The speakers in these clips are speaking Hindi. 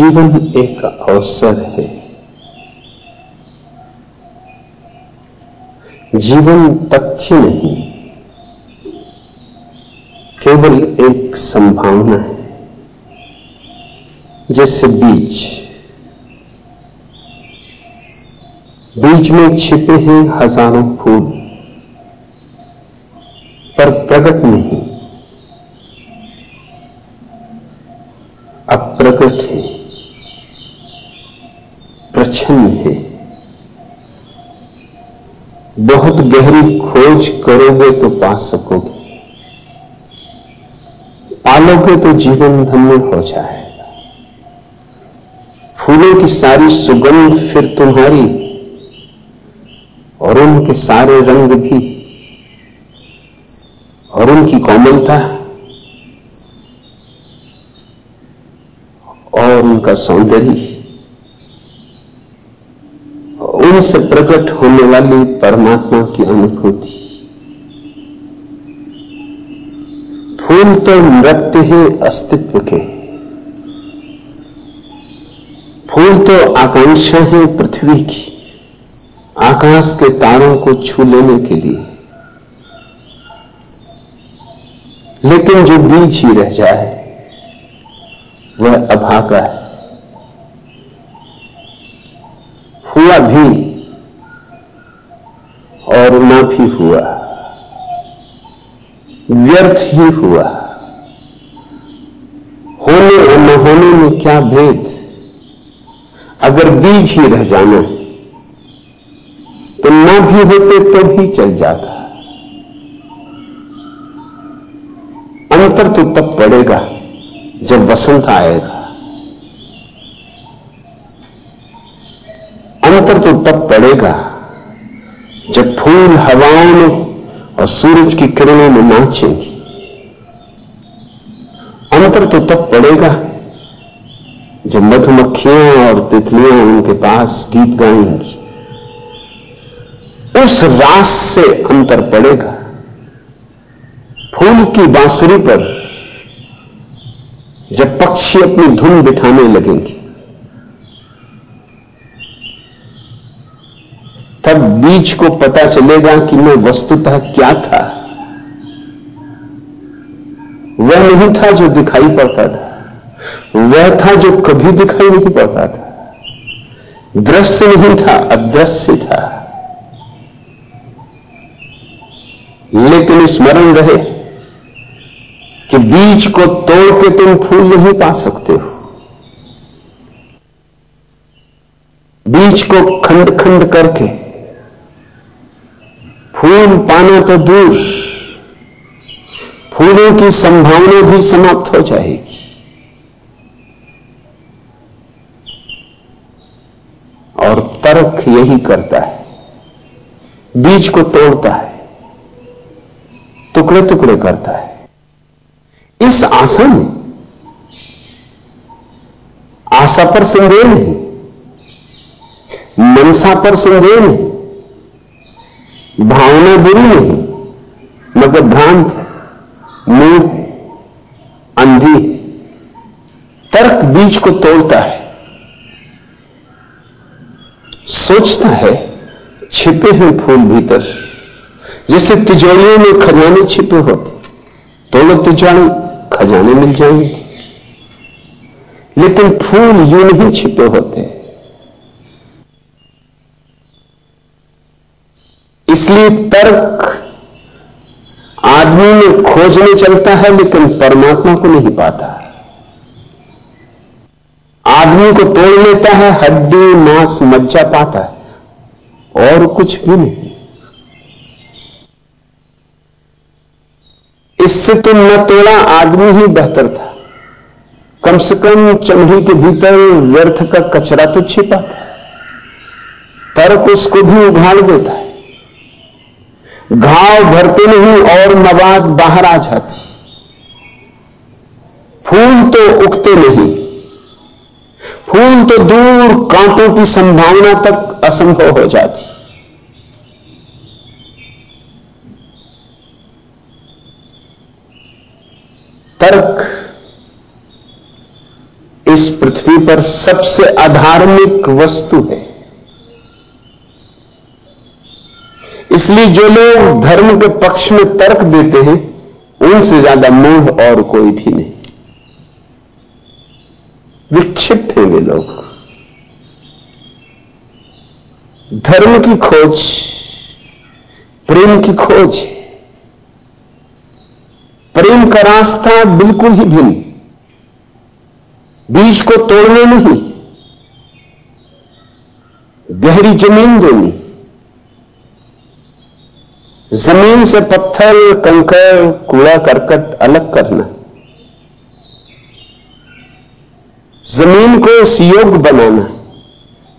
जीवन एक अवसर है। जीवन तथ्य नहीं, केवल एक संभावना है, जैसे बीज। बीज में छिपे हैं हज़ारों फूल, पर प्रकट नहीं अप्रकट है प्रच्छन्न है बहुत गहरी खोज करोगे तो पा सकोगे। पालोगे तो जीवन धन्य हो जाएगा। फूलों की सारी सुगंध फिर तुम्हारी, और उनके सारे रंग भी, और उनकी कोमलता, और उनका सौंदर्य। उनसे प्रकट होने वाली परमात्मा की अनुभूति। फूल तो नृत्य है अस्तित्व के फूल तो आकांक्षा है पृथ्वी की, आकाश के तारों को छू लेने के लिए। लेकिन जो बीज ही रह जाए, वह अभागा है हुआ भी और ना भी हुआ। व्यर्थ ही हुआ। होने और न होने में क्या भेद? अगर बीज ही रह जाना तो ना भी होते तो भी चल जाता। अंतर तो तब पड़ेगा जब वसंत आएगा। अंतर तो तब पड़ेगा जब फूल हवाओं में और सूरज की किरणों में नाचेंगी, अंतर तो तब पड़ेगा जब मधुमक्खियाँ और तितलियाँ उनके पास गीत गाएँगी। उस रास से अंतर पड़ेगा। फूल की बांसुरी पर जब पक्षी अपनी धुन बिठाने लगेंगे तब बीज को पता चलेगा कि मैं वस्तुतः क्या था। वह नहीं था जो दिखाई पड़ता था। वह था जो कभी दिखाई नहीं पड़ता था। दृश्य नहीं था, अदृश्य था। लेकिन स्मरण रहे कि बीज को तोड़ के तुम फूल नहीं पा सकते हो। बीज को खंड खंड करके फूल पाना तो दूर। फूलों की संभावना भी समाप्त हो जाएगी। और तर्क यही करता है। बीज को तोड़ता है। टुकड़े टुकड़े करता है। इस आशा में आशा पर संदेह नहीं। मनसा पर संदेह नहीं। भावना बुरी नहीं, मगर भ्रांत है है, अंधी है। तर्क बीज को तोड़ता है, सोचता है, छिपे हैं फूल भीतर, जैसे तिजोरियों में खजाने छिपे होते तोड़ो तिजोरी खजाने मिल जाएँगे। लेकिन फूल यूँ नहीं छिपे होते। इसलिए तर्क आदमी में खोजने चलता है, लेकिन परमात्मा को नहीं पाता। आदमी को तोड़ लेता है, हड्डी, मांस, मज्जा पाता है, और कुछ भी नहीं। इससे तो न तोड़ा आदमी ही बेहतर था। कम से कम चमड़ी के भीतर व्यर्थ का कचरा तो छिपा था। तर्क उसको भी उघाड़ देता है। घाव भरते नहीं और मवाद बाहर आ जाती। फूल तो उगते नहीं। फूल तो दूर कांटों की संभावना तक असंभव हो जाती। तर्क इस पृथ्वी पर सबसे अधार्मिक वस्तु है। इसलिए जो लोग धर्म के पक्ष में तर्क देते हैं, उनसे ज़्यादा मूढ़ और कोई भी नहीं। विक्षिप्त हैं वे लोग। धर्म की खोज, प्रेम की खोज प्रेम का रास्ता बिल्कुल ही भिन्न। बीज को तोड़ने नहीं। गहरी ज़मीन देनी। ज़मीन से पत्थर कंकर कूड़ा, करकट अलग करना। ज़मीन को इस योग्य बनाना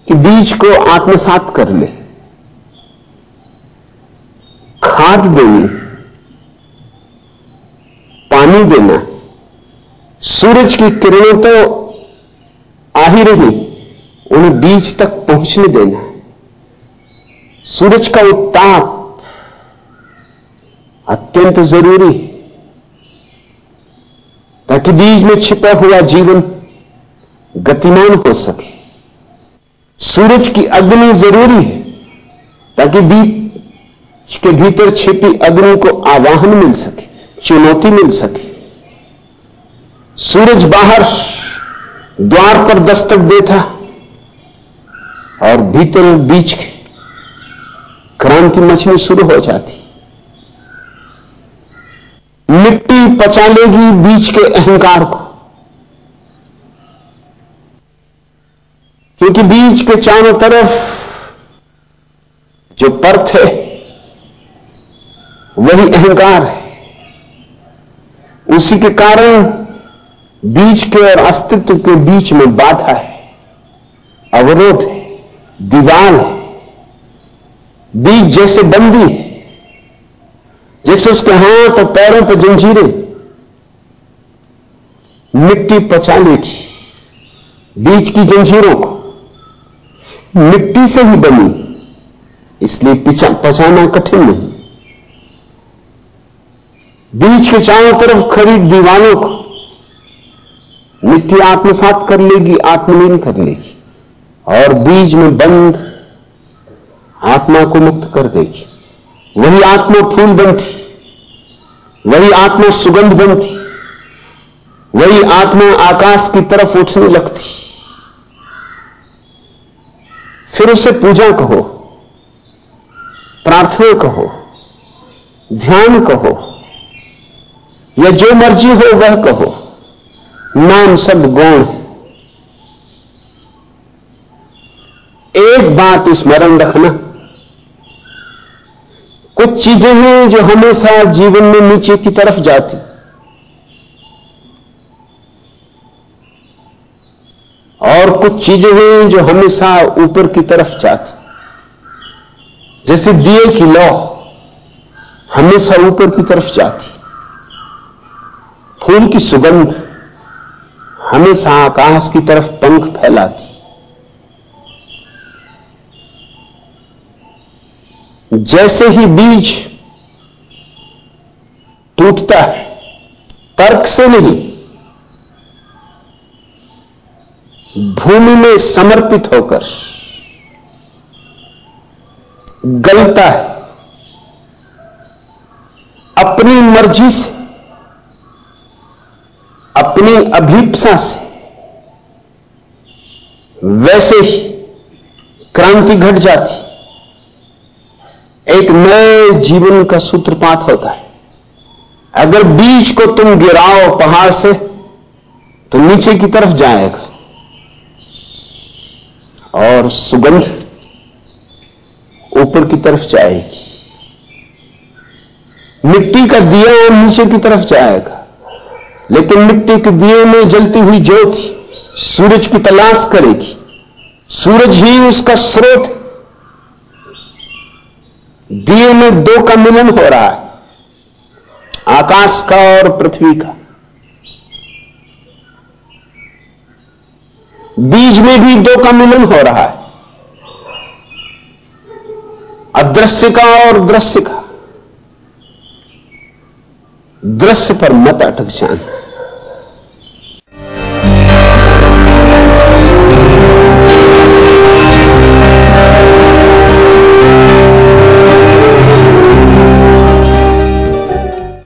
कि बीज को आत्मसात कर ले। खाद देनी, पानी देना। सूरज की किरणें तो आ ही रही, उन्हें बीज तक पहुँचने देना। सूरज का उत्ताप अत्यंत ज़रूरी है, ताकि बीज में छिपा हुआ जीवन गतिमान हो सके। सूरज की अग्नि ज़रूरी है, ताकि बीज के भीतर छिपी अग्नि को आवाहन मिल सके, चुनौती मिल सके। सूरज बाहर द्वार पर दस्तक देता और भीतर बीच क्रांति मचनी शुरू हो जाती। मिट्टी पचा लेगी बीच के अहंकार को। क्योंकि बीज के चारों तरफ़ जो पर्थ है, वही अहंकार है। उसी के कारण बीज के और अस्तित्व के बीच में बाधा है, अवरोध है दीवार है। बीज जैसे बंदी है। जैसे उसके हाथ और पैरों पर जंजीरें, मिट्टी पचा लेगी, बीज की जंजीरों को। मिट्टी से ही बनी, इसलिए पचाना कठिन नहीं। बीज के चारों तरफ़ खड़ी दीवानों को। मिट्टी आत्मसात कर लेगी, आत्मलीन कर लेगी, और बीज में बंद आत्मा को मुक्त कर देगी। वही आत्मा फूल बनती। वही आत्मा सुगंध बनती, वही आत्मा आकाश की तरफ़ उठने लगती। फिर उसे पूजा कहो, प्रार्थना कहो, ध्यान कहो, या जो मर्ज़ी हो वह कहो। नाम सब गौण है। एक बात स्मरण रखना। कुछ चीज़ें हैं जो हमेशा जीवन में नीचे की तरफ़ जाती। और कुछ चीज़ें हैं जो हमेशा ऊपर की तरफ़ जाती। जैसे दिए की लौ हमेशा ऊपर की तरफ़ जाती। फूल की सुगंध हमेशा आकाश की तरफ़ पंख फैलाती। जैसे ही बीज टूटता है, तर्क से नहीं, भूमि में समर्पित होकर गलता है, अपनी मर्ज़ी से, अपनी अभीपसा से, वैसे ही क्रांति घट जाती। एक नए जीवन का सूत्रपात होता है। अगर बीज को तुम गिराओ पहाड़ से तो नीचे की तरफ़ जाएगा। और सुगंध ऊपर की तरफ़ जाएगी। मिट्टी का दिया वो नीचे की तरफ़ जाएगा। लेकिन मिट्टी के दिए में जलती हुई ज्योति सूरज की तलाश करेगी। सूरज ही उसका स्रोत दिए में दो का मिलन हो रहा है। आकाश का और पृथ्वी का। बीज में भी दो का मिलन हो रहा है। अदृश्य का और दृश्य का। दृश्य पर मत अटक जाना।